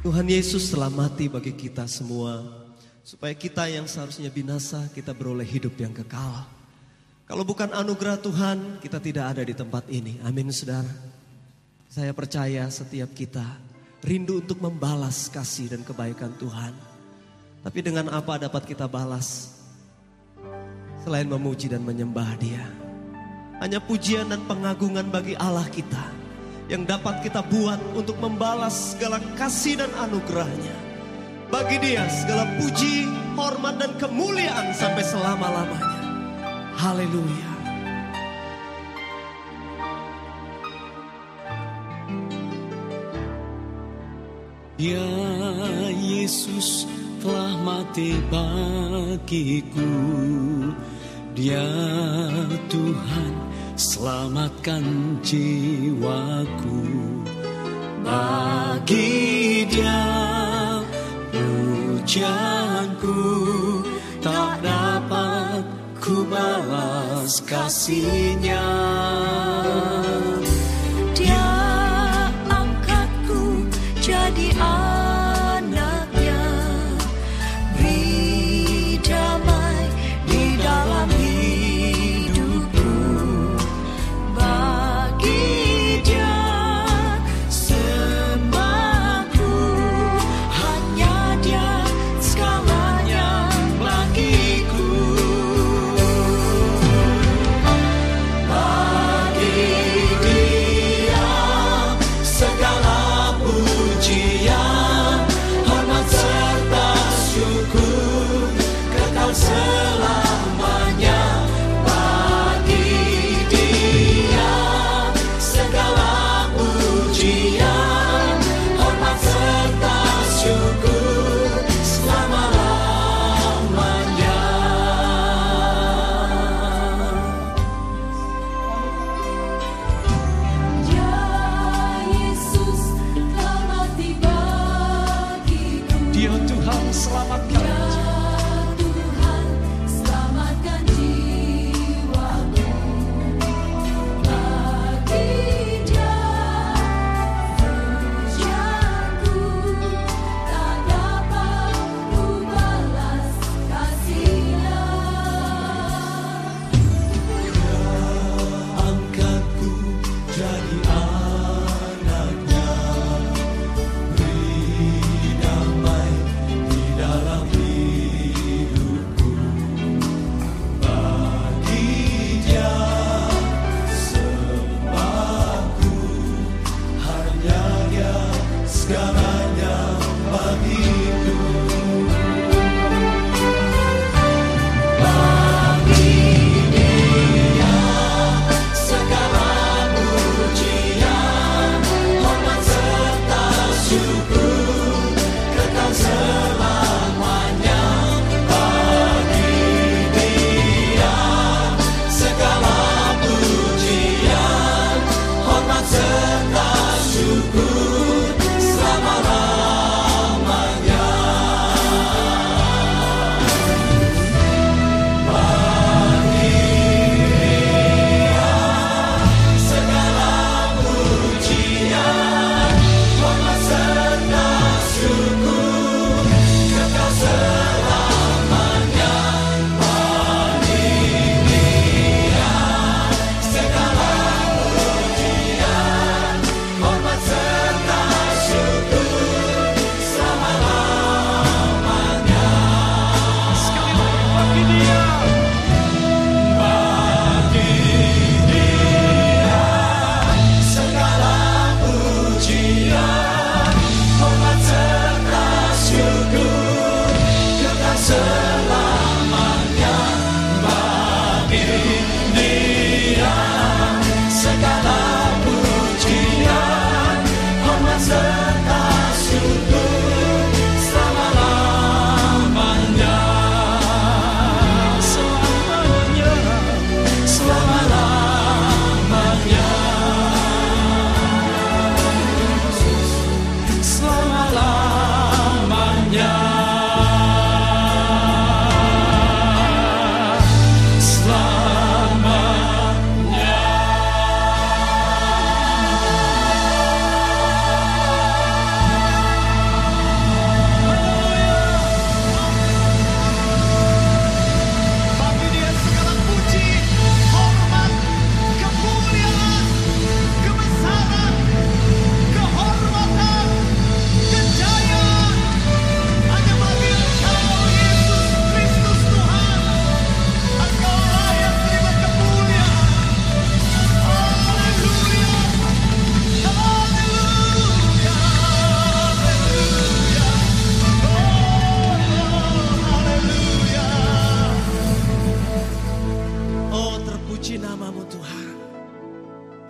Tuhan Yesus telah mati bagi kita semua. Supaya kita yang seharusnya binasa, kita beroleh hidup yang kekal. Kalau bukan anugerah Tuhan, kita tidak ada di tempat ini. Amin saudara. Saya percaya setiap kita rindu untuk membalas kasih dan kebaikan Tuhan. Tapi dengan apa dapat kita balas? Selain memuji dan menyembah dia. Hanya pujian dan pengagungan bagi Allah kita yang dapat kita buat untuk membalas segala kasih dan anugerahnya. Bagi dia segala puji, hormat dan kemuliaan sampai selama-lamanya. Haleluya. Ya Yesus telah mati bagiku Dia Tuhan selamatkan jiwaku. Bagi dia pujianku. Tak dapat ku balas kasihnya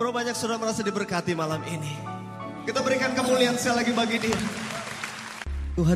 Berapa banyak saudara merasa diberkati malam ini? Kita berikan kemuliaan sekali lagi bagi dia. Tuhan